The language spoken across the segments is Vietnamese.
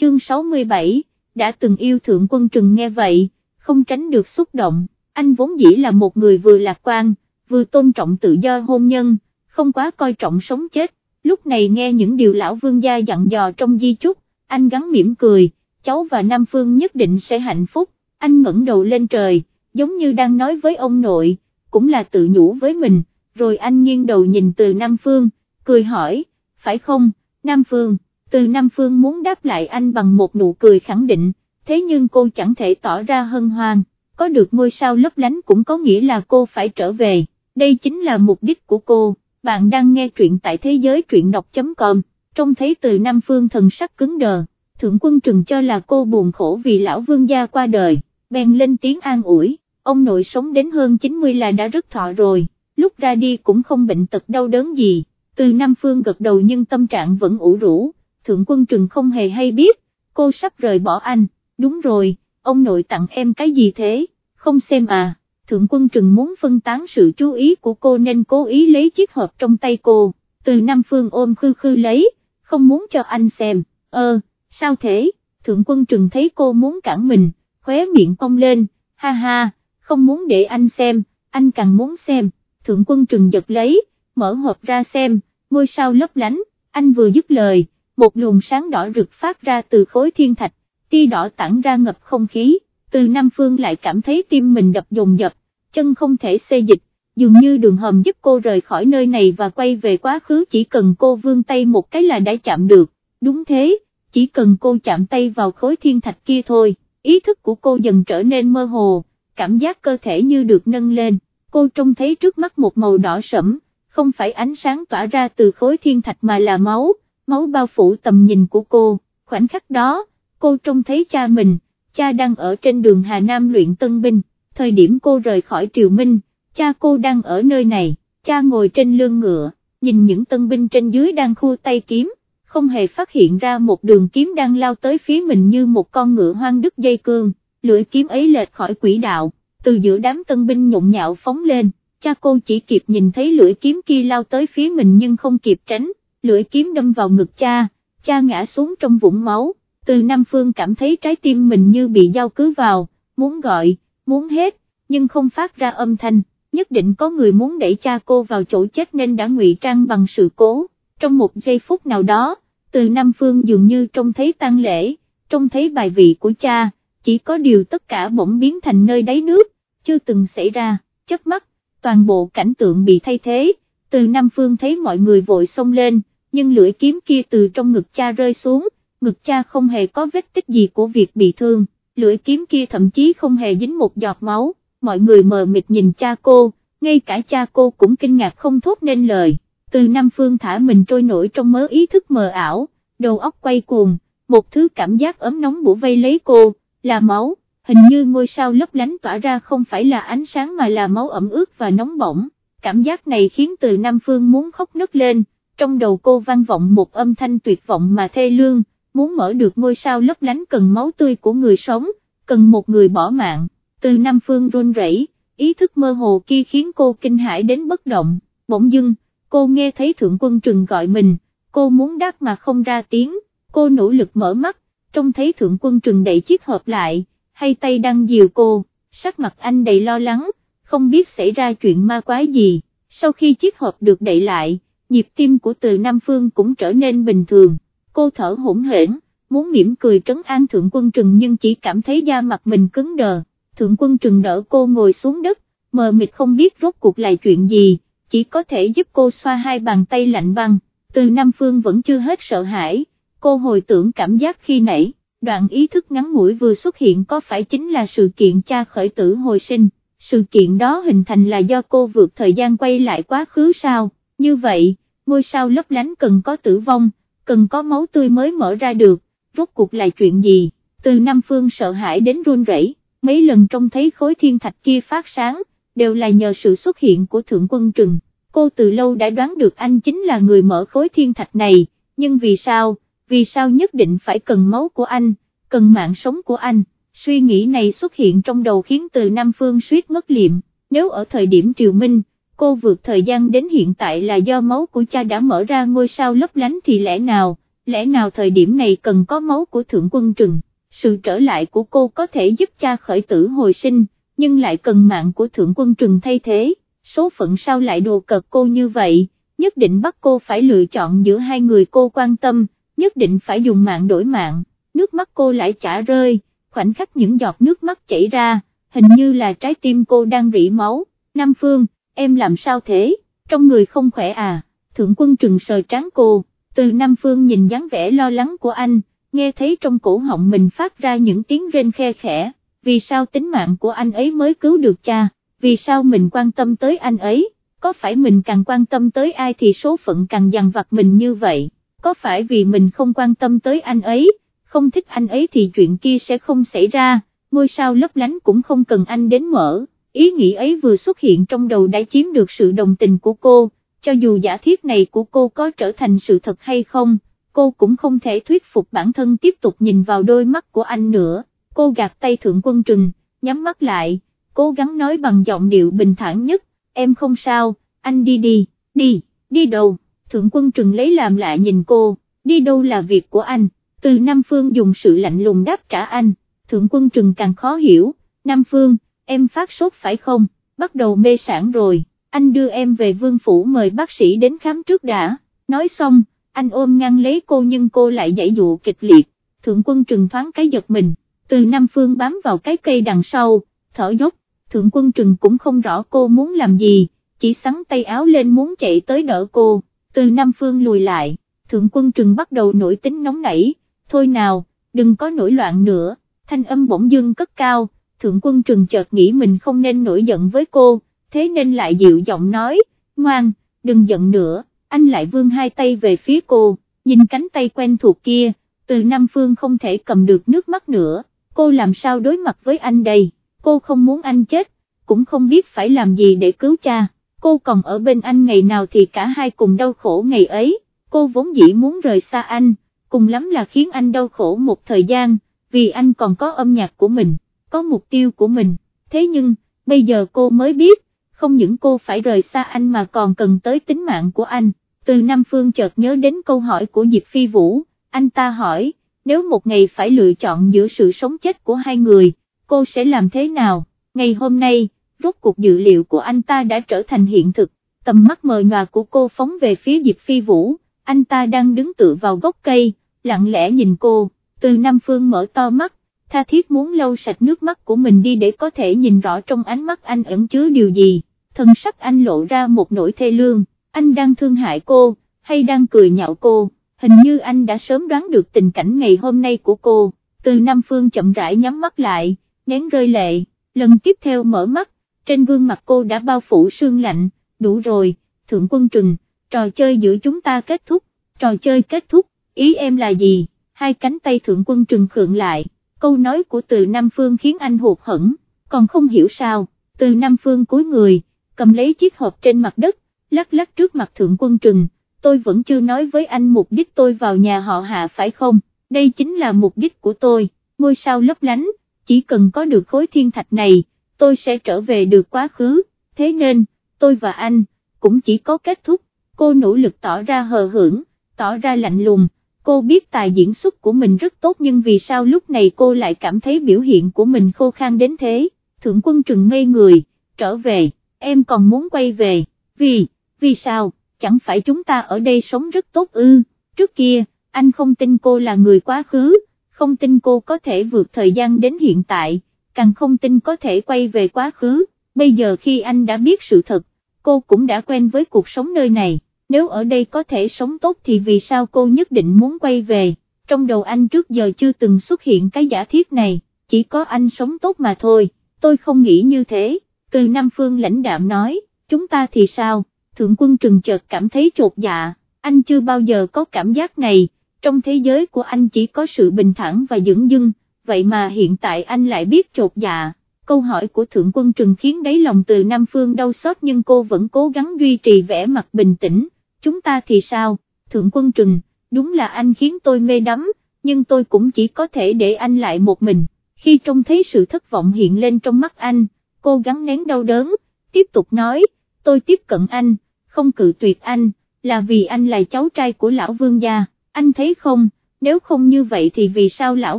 chương 67, đã từng yêu thượng quân trừng nghe vậy, không tránh được xúc động, anh vốn dĩ là một người vừa lạc quan, vừa tôn trọng tự do hôn nhân, không quá coi trọng sống chết, lúc này nghe những điều lão vương gia dặn dò trong di chúc, anh gắn mỉm cười, cháu và Nam Phương nhất định sẽ hạnh phúc, anh ngẩng đầu lên trời, giống như đang nói với ông nội, cũng là tự nhủ với mình, rồi anh nghiêng đầu nhìn từ Nam Phương, cười hỏi, phải không, Nam Phương, từ Nam Phương muốn đáp lại anh bằng một nụ cười khẳng định, thế nhưng cô chẳng thể tỏ ra hân hoan, có được ngôi sao lấp lánh cũng có nghĩa là cô phải trở về, đây chính là mục đích của cô, bạn đang nghe truyện tại thế giới truyện đọc.com, trông thấy từ Nam Phương thần sắc cứng đờ, thượng quân trừng cho là cô buồn khổ vì lão vương gia qua đời, bèn lên tiếng an ủi, ông nội sống đến hơn 90 là đã rất thọ rồi, lúc ra đi cũng không bệnh tật đau đớn gì, từ Nam Phương gật đầu nhưng tâm trạng vẫn ủ rũ, thượng quân trừng không hề hay biết, cô sắp rời bỏ anh, đúng rồi, ông nội tặng em cái gì thế, không xem à, thượng quân trừng muốn phân tán sự chú ý của cô nên cố ý lấy chiếc hộp trong tay cô, từ Nam Phương ôm khư khư lấy, không muốn cho anh xem, ơ, sao thế, thượng quân trừng thấy cô muốn cản mình, khóe miệng cong lên, ha ha, không muốn để anh xem, anh càng muốn xem, thượng quân trừng giật lấy, mở hộp ra xem, ngôi sao lấp lánh, anh vừa dứt lời, một luồng sáng đỏ rực phát ra từ khối thiên thạch, tia đỏ tản ra ngập không khí, từ Nam Phương lại cảm thấy tim mình đập dồn dập, chân không thể xê dịch, dường như đường hầm giúp cô rời khỏi nơi này và quay về quá khứ chỉ cần cô vươn tay một cái là đã chạm được, đúng thế, chỉ cần cô chạm tay vào khối thiên thạch kia thôi, ý thức của cô dần trở nên mơ hồ, cảm giác cơ thể như được nâng lên, cô trông thấy trước mắt một màu đỏ sẫm, không phải ánh sáng tỏa ra từ khối thiên thạch mà là máu, máu bao phủ tầm nhìn của cô, khoảnh khắc đó, cô trông thấy cha mình, cha đang ở trên đường Hà Nam luyện tân binh, thời điểm cô rời khỏi Triều Minh, cha cô đang ở nơi này, cha ngồi trên lưng ngựa, nhìn những tân binh trên dưới đang khu tay kiếm, không hề phát hiện ra một đường kiếm đang lao tới phía mình như một con ngựa hoang đứt dây cương, lưỡi kiếm ấy lệch khỏi quỹ đạo, từ giữa đám tân binh nhộn nhạo phóng lên, cha cô chỉ kịp nhìn thấy lưỡi kiếm kia lao tới phía mình nhưng không kịp tránh, lưỡi kiếm đâm vào ngực cha, cha ngã xuống trong vũng máu, từ Nam Phương cảm thấy trái tim mình như bị dao cứ vào, muốn gọi, muốn hết, nhưng không phát ra âm thanh, nhất định có người muốn đẩy cha cô vào chỗ chết nên đã ngụy trang bằng sự cố, trong một giây phút nào đó, từ Nam Phương dường như trông thấy tang lễ, trông thấy bài vị của cha, chỉ có điều tất cả bỗng biến thành nơi đáy nước, chưa từng xảy ra, chớp mắt, toàn bộ cảnh tượng bị thay thế, từ Nam Phương thấy mọi người vội xông lên, nhưng lưỡi kiếm kia từ trong ngực cha rơi xuống, ngực cha không hề có vết tích gì của việc bị thương, lưỡi kiếm kia thậm chí không hề dính một giọt máu, mọi người mờ mịt nhìn cha cô, ngay cả cha cô cũng kinh ngạc không thốt nên lời, từ Nam Phương thả mình trôi nổi trong mớ ý thức mờ ảo, đầu óc quay cuồng, một thứ cảm giác ấm nóng bủa vây lấy cô, là máu, hình như ngôi sao lấp lánh tỏa ra không phải là ánh sáng mà là máu ẩm ướt và nóng bỏng, cảm giác này khiến từ Nam Phương muốn khóc nức lên, trong đầu cô vang vọng một âm thanh tuyệt vọng mà thê lương, muốn mở được ngôi sao lấp lánh cần máu tươi của người sống, cần một người bỏ mạng, từ Nam Phương run rẩy, ý thức mơ hồ kia khiến cô kinh hãi đến bất động, bỗng dưng, cô nghe thấy thượng quân trừng gọi mình, cô muốn đáp mà không ra tiếng, cô nỗ lực mở mắt, trông thấy thượng quân trừng đẩy chiếc hộp lại, hay tay đang dìu cô, sắc mặt anh đầy lo lắng, không biết xảy ra chuyện ma quái gì, sau khi chiếc hộp được đẩy lại, nhịp tim của từ Nam Phương cũng trở nên bình thường, cô thở hỗn hển, muốn mỉm cười trấn an thượng quân trừng nhưng chỉ cảm thấy da mặt mình cứng đờ, thượng quân trừng đỡ cô ngồi xuống đất, mờ mịt không biết rốt cuộc là chuyện gì, chỉ có thể giúp cô xoa hai bàn tay lạnh băng, từ Nam Phương vẫn chưa hết sợ hãi, cô hồi tưởng cảm giác khi nãy, đoạn ý thức ngắn ngủi vừa xuất hiện có phải chính là sự kiện cha khởi tử hồi sinh, sự kiện đó hình thành là do cô vượt thời gian quay lại quá khứ sao, như vậy, ngôi sao lấp lánh cần có tử vong, cần có máu tươi mới mở ra được, rốt cuộc là chuyện gì, từ Nam Phương sợ hãi đến run rẩy, mấy lần trông thấy khối thiên thạch kia phát sáng, đều là nhờ sự xuất hiện của Thượng Quân Trừng, cô từ lâu đã đoán được anh chính là người mở khối thiên thạch này, nhưng vì sao, vì sao nhất định phải cần máu của anh, cần mạng sống của anh, suy nghĩ này xuất hiện trong đầu khiến từ Nam Phương suýt ngất liệm, nếu ở thời điểm triều minh, cô vượt thời gian đến hiện tại là do máu của cha đã mở ra ngôi sao lấp lánh thì lẽ nào, lẽ nào thời điểm này cần có máu của thượng quân trừng, sự trở lại của cô có thể giúp cha khởi tử hồi sinh, nhưng lại cần mạng của thượng quân trừng thay thế, số phận sao lại đồ cợt cô như vậy, nhất định bắt cô phải lựa chọn giữa hai người cô quan tâm, nhất định phải dùng mạng đổi mạng, nước mắt cô lại chả rơi, khoảnh khắc những giọt nước mắt chảy ra, hình như là trái tim cô đang rỉ máu, Nam Phương, em làm sao thế, trong người không khỏe à, thượng quân trừng sờ trán cô, từ Nam Phương nhìn dáng vẻ lo lắng của anh, nghe thấy trong cổ họng mình phát ra những tiếng rên khe khẽ, vì sao tính mạng của anh ấy mới cứu được cha, vì sao mình quan tâm tới anh ấy, có phải mình càng quan tâm tới ai thì số phận càng dằn vặt mình như vậy, có phải vì mình không quan tâm tới anh ấy, không thích anh ấy thì chuyện kia sẽ không xảy ra, ngôi sao lấp lánh cũng không cần anh đến mở, ý nghĩ ấy vừa xuất hiện trong đầu đã chiếm được sự đồng tình của cô, cho dù giả thiết này của cô có trở thành sự thật hay không, cô cũng không thể thuyết phục bản thân tiếp tục nhìn vào đôi mắt của anh nữa, cô gạt tay thượng quân trừng, nhắm mắt lại, cố gắng nói bằng giọng điệu bình thản nhất, em không sao, anh đi đi, đi, đi đâu, thượng quân trừng lấy làm lạ nhìn cô, đi đâu là việc của anh, từ Nam Phương dùng sự lạnh lùng đáp trả anh, thượng quân trừng càng khó hiểu, Nam Phương, em phát sốt phải không, bắt đầu mê sản rồi, anh đưa em về vương phủ mời bác sĩ đến khám trước đã, nói xong, anh ôm ngăn lấy cô nhưng cô lại giải dụ kịch liệt, thượng quân trừng thoáng cái giật mình, từ Nam Phương bám vào cái cây đằng sau, thở dốc, thượng quân trừng cũng không rõ cô muốn làm gì, chỉ sắn tay áo lên muốn chạy tới đỡ cô, từ Nam Phương lùi lại, thượng quân trừng bắt đầu nổi tính nóng nảy, thôi nào, đừng có nổi loạn nữa, thanh âm bỗng dưng cất cao, thượng quân trừng chợt nghĩ mình không nên nổi giận với cô, thế nên lại dịu giọng nói, ngoan, đừng giận nữa, anh lại vươn hai tay về phía cô, nhìn cánh tay quen thuộc kia, từ Nam Phương không thể cầm được nước mắt nữa, cô làm sao đối mặt với anh đây, cô không muốn anh chết, cũng không biết phải làm gì để cứu cha, cô còn ở bên anh ngày nào thì cả hai cùng đau khổ ngày ấy, cô vốn dĩ muốn rời xa anh, cùng lắm là khiến anh đau khổ một thời gian, vì anh còn có âm nhạc của mình, có mục tiêu của mình, thế nhưng, bây giờ cô mới biết, không những cô phải rời xa anh mà còn cần tới tính mạng của anh, từ Nam Phương chợt nhớ đến câu hỏi của Diệp Phi Vũ, anh ta hỏi, nếu một ngày phải lựa chọn giữa sự sống chết của hai người, cô sẽ làm thế nào, ngày hôm nay, rốt cuộc dự liệu của anh ta đã trở thành hiện thực, tầm mắt mờ nhòa của cô phóng về phía Diệp Phi Vũ, anh ta đang đứng tựa vào gốc cây, lặng lẽ nhìn cô, từ Nam Phương mở to mắt, tha thiết muốn lau sạch nước mắt của mình đi để có thể nhìn rõ trong ánh mắt anh ẩn chứa điều gì, thân sắc anh lộ ra một nỗi thê lương, anh đang thương hại cô, hay đang cười nhạo cô, hình như anh đã sớm đoán được tình cảnh ngày hôm nay của cô, từ Nam Phương chậm rãi nhắm mắt lại, nén rơi lệ, lần tiếp theo mở mắt, trên gương mặt cô đã bao phủ sương lạnh, đủ rồi, thượng quân trừng, trò chơi giữa chúng ta kết thúc, trò chơi kết thúc, ý em là gì, hai cánh tay thượng quân trừng khượng lại, câu nói của từ Nam Phương khiến anh hụt hẫng, còn không hiểu sao, từ Nam Phương cúi người, cầm lấy chiếc hộp trên mặt đất, lắc lắc trước mặt thượng quân trừng, tôi vẫn chưa nói với anh mục đích tôi vào nhà họ hạ phải không, đây chính là mục đích của tôi, ngôi sao lấp lánh, chỉ cần có được khối thiên thạch này, tôi sẽ trở về được quá khứ, thế nên, tôi và anh, cũng chỉ có kết thúc, cô nỗ lực tỏ ra hờ hững, tỏ ra lạnh lùng, cô biết tài diễn xuất của mình rất tốt nhưng vì sao lúc này cô lại cảm thấy biểu hiện của mình khô khan đến thế, thượng quân trừng ngây người, trở về, em còn muốn quay về, vì, vì sao, chẳng phải chúng ta ở đây sống rất tốt ư, trước kia, anh không tin cô là người quá khứ, không tin cô có thể vượt thời gian đến hiện tại, càng không tin có thể quay về quá khứ, bây giờ khi anh đã biết sự thật, cô cũng đã quen với cuộc sống nơi này, nếu ở đây có thể sống tốt thì vì sao cô nhất định muốn quay về, trong đầu anh trước giờ chưa từng xuất hiện cái giả thiết này, chỉ có anh sống tốt mà thôi, tôi không nghĩ như thế, từ Nam Phương lãnh đạm nói, chúng ta thì sao, thượng quân trừng chợt cảm thấy chột dạ, anh chưa bao giờ có cảm giác này, trong thế giới của anh chỉ có sự bình thản và dững dưng, vậy mà hiện tại anh lại biết chột dạ. Câu hỏi của Thượng Quân Trừng khiến đáy lòng từ Nam Phương đau xót nhưng cô vẫn cố gắng duy trì vẻ mặt bình tĩnh, chúng ta thì sao, Thượng Quân Trừng, đúng là anh khiến tôi mê đắm, nhưng tôi cũng chỉ có thể để anh lại một mình, khi trông thấy sự thất vọng hiện lên trong mắt anh, cô gắng nén đau đớn, tiếp tục nói, tôi tiếp cận anh, không cự tuyệt anh, là vì anh là cháu trai của lão vương gia. Anh thấy không, nếu không như vậy thì vì sao lão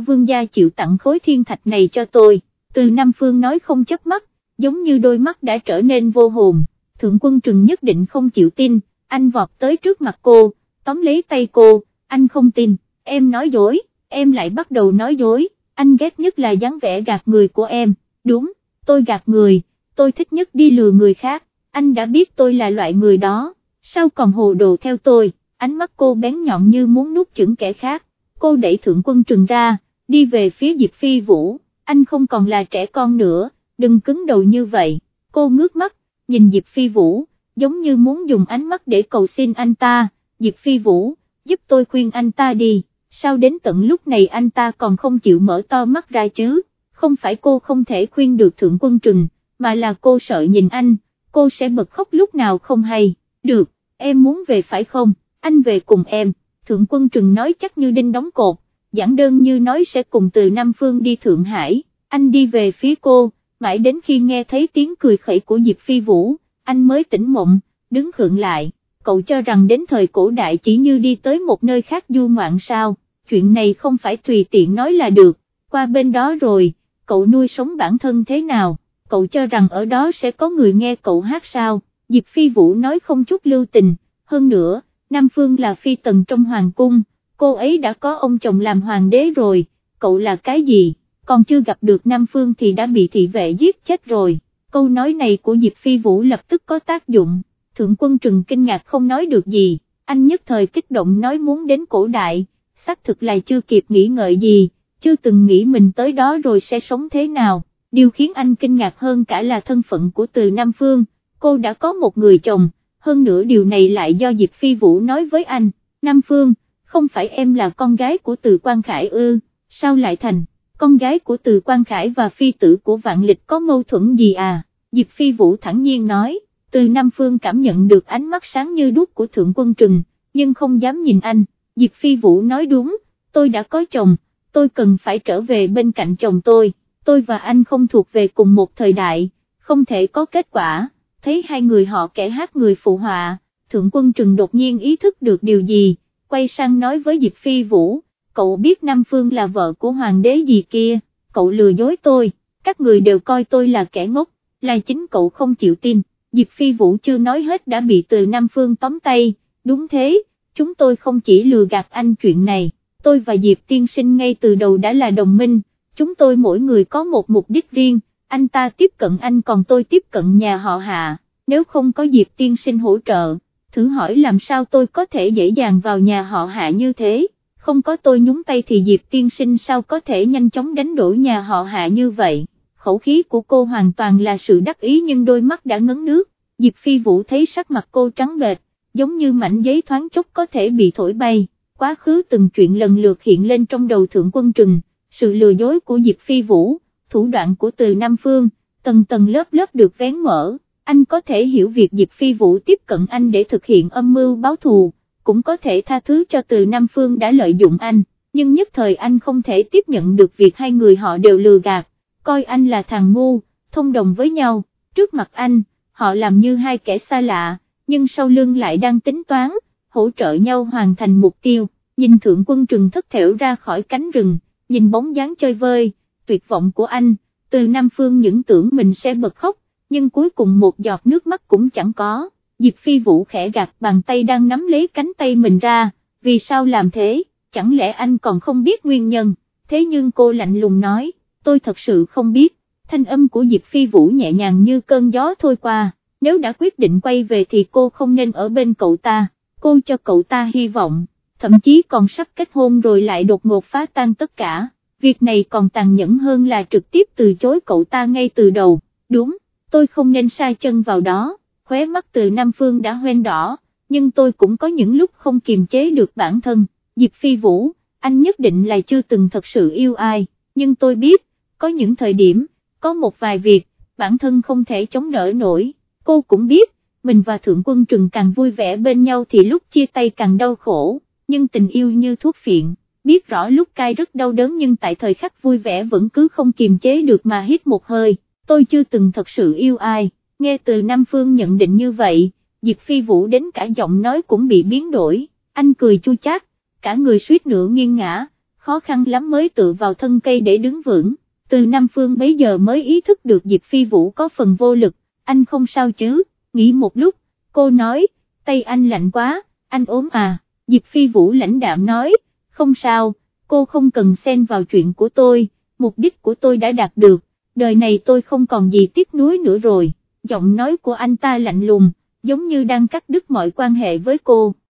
vương gia chịu tặng khối thiên thạch này cho tôi, từ Nam Phương nói không chấp mắt, giống như đôi mắt đã trở nên vô hồn, thượng quân trừng nhất định không chịu tin, anh vọt tới trước mặt cô, tóm lấy tay cô, anh không tin, em nói dối, em lại bắt đầu nói dối, anh ghét nhất là dáng vẻ gạt người của em, đúng, tôi gạt người, tôi thích nhất đi lừa người khác, anh đã biết tôi là loại người đó, sao còn hồ đồ theo tôi, ánh mắt cô bén nhọn như muốn nuốt chửng kẻ khác, cô đẩy thượng quân trừng ra, đi về phía Diệp Phi Vũ, anh không còn là trẻ con nữa, đừng cứng đầu như vậy, cô ngước mắt, nhìn Diệp Phi Vũ, giống như muốn dùng ánh mắt để cầu xin anh ta, Diệp Phi Vũ, giúp tôi khuyên anh ta đi, sao đến tận lúc này anh ta còn không chịu mở to mắt ra chứ, không phải cô không thể khuyên được thượng quân trừng, mà là cô sợ nhìn anh, cô sẽ bật khóc lúc nào không hay, được, em muốn về phải không, anh về cùng em, thượng quân trừng nói chắc như đinh đóng cột, giảng đơn như nói sẽ cùng từ Nam Phương đi Thượng Hải, anh đi về phía cô, mãi đến khi nghe thấy tiếng cười khẩy của Diệp Phi Vũ, anh mới tỉnh mộng, đứng khượng lại, cậu cho rằng đến thời cổ đại chỉ như đi tới một nơi khác du ngoạn sao, chuyện này không phải tùy tiện nói là được, qua bên đó rồi, cậu nuôi sống bản thân thế nào, cậu cho rằng ở đó sẽ có người nghe cậu hát sao, Diệp Phi Vũ nói không chút lưu tình, hơn nữa, Nam Phương là phi tần trong hoàng cung, cô ấy đã có ông chồng làm hoàng đế rồi, cậu là cái gì, còn chưa gặp được Nam Phương thì đã bị thị vệ giết chết rồi, câu nói này của Diệp Phi Vũ lập tức có tác dụng, thượng quân trừng kinh ngạc không nói được gì, anh nhất thời kích động nói muốn đến cổ đại, xác thực là chưa kịp nghĩ ngợi gì, chưa từng nghĩ mình tới đó rồi sẽ sống thế nào, điều khiến anh kinh ngạc hơn cả là thân phận của từ Nam Phương, cô đã có một người chồng, hơn nữa điều này lại do Diệp Phi Vũ nói với anh, Nam Phương, không phải em là con gái của từ Quang Khải ư, sao lại thành, con gái của từ Quang Khải và phi tử của Vạn Lịch có mâu thuẫn gì à, Diệp Phi Vũ thẳng nhiên nói, từ Nam Phương cảm nhận được ánh mắt sáng như đuốc của Thượng Quân Trừng, nhưng không dám nhìn anh, Diệp Phi Vũ nói đúng, tôi đã có chồng, tôi cần phải trở về bên cạnh chồng tôi, tôi và anh không thuộc về cùng một thời đại, không thể có kết quả, thấy hai người họ kẻ hát người phụ họa, Thượng Quân Trừng đột nhiên ý thức được điều gì, quay sang nói với Diệp Phi Vũ, cậu biết Nam Phương là vợ của hoàng đế gì kia, cậu lừa dối tôi, các người đều coi tôi là kẻ ngốc, là chính cậu không chịu tin, Diệp Phi Vũ chưa nói hết đã bị từ Nam Phương tóm tay, đúng thế, chúng tôi không chỉ lừa gạt anh chuyện này, tôi và Diệp Tiên Sinh ngay từ đầu đã là đồng minh, chúng tôi mỗi người có một mục đích riêng, anh ta tiếp cận anh còn tôi tiếp cận nhà họ hạ, nếu không có Diệp Tiên Sinh hỗ trợ thử hỏi làm sao tôi có thể dễ dàng vào nhà họ hạ như thế, không có tôi nhúng tay thì Diệp tiên sinh sao có thể nhanh chóng đánh đổi nhà họ hạ như vậy, khẩu khí của cô hoàn toàn là sự đắc ý nhưng đôi mắt đã ngấn nước, Diệp phi vũ thấy sắc mặt cô trắng bệch, giống như mảnh giấy thoáng chốc có thể bị thổi bay, quá khứ từng chuyện lần lượt hiện lên trong đầu thượng quân trừng, sự lừa dối của Diệp phi vũ, thủ đoạn của từ Nam Phương, tầng tầng lớp lớp được vén mở. Anh có thể hiểu việc Diệp Phi Vũ tiếp cận anh để thực hiện âm mưu báo thù, cũng có thể tha thứ cho từ Nam Phương đã lợi dụng anh, nhưng nhất thời anh không thể tiếp nhận được việc hai người họ đều lừa gạt, coi anh là thằng ngu, thông đồng với nhau, trước mặt anh, họ làm như hai kẻ xa lạ, nhưng sau lưng lại đang tính toán, hỗ trợ nhau hoàn thành mục tiêu, nhìn thượng quân trừng thất thểu ra khỏi cánh rừng, nhìn bóng dáng chơi vơi, tuyệt vọng của anh, từ Nam Phương những tưởng mình sẽ bật khóc, nhưng cuối cùng một giọt nước mắt cũng chẳng có, Diệp Phi Vũ khẽ gạt bàn tay đang nắm lấy cánh tay mình ra, vì sao làm thế, chẳng lẽ anh còn không biết nguyên nhân, thế nhưng cô lạnh lùng nói, tôi thật sự không biết, thanh âm của Diệp Phi Vũ nhẹ nhàng như cơn gió thôi qua, nếu đã quyết định quay về thì cô không nên ở bên cậu ta, cô cho cậu ta hy vọng, thậm chí còn sắp kết hôn rồi lại đột ngột phá tan tất cả, việc này còn tàn nhẫn hơn là trực tiếp từ chối cậu ta ngay từ đầu, đúng tôi không nên sai chân vào đó, khóe mắt từ Nam Phương đã hoen đỏ, nhưng tôi cũng có những lúc không kiềm chế được bản thân, Diệp Phi Vũ, anh nhất định là chưa từng thật sự yêu ai, nhưng tôi biết, có những thời điểm, có một vài việc, bản thân không thể chống đỡ nổi, cô cũng biết, mình và Thượng Quân Trừng càng vui vẻ bên nhau thì lúc chia tay càng đau khổ, nhưng tình yêu như thuốc phiện, biết rõ lúc cay rất đau đớn nhưng tại thời khắc vui vẻ vẫn cứ không kiềm chế được mà hít một hơi. Tôi chưa từng thật sự yêu ai, nghe từ Nam Phương nhận định như vậy, Diệp Phi Vũ đến cả giọng nói cũng bị biến đổi, anh cười chua chát, cả người suýt nữa nghiêng ngã, khó khăn lắm mới tự vào thân cây để đứng vững, từ Nam Phương bấy giờ mới ý thức được Diệp Phi Vũ có phần vô lực, anh không sao chứ, nghĩ một lúc, cô nói, tay anh lạnh quá, anh ốm à, Diệp Phi Vũ lãnh đạm nói, không sao, cô không cần xen vào chuyện của tôi, mục đích của tôi đã đạt được, đời này tôi không còn gì tiếc nuối nữa rồi, giọng nói của anh ta lạnh lùng, giống như đang cắt đứt mọi quan hệ với cô.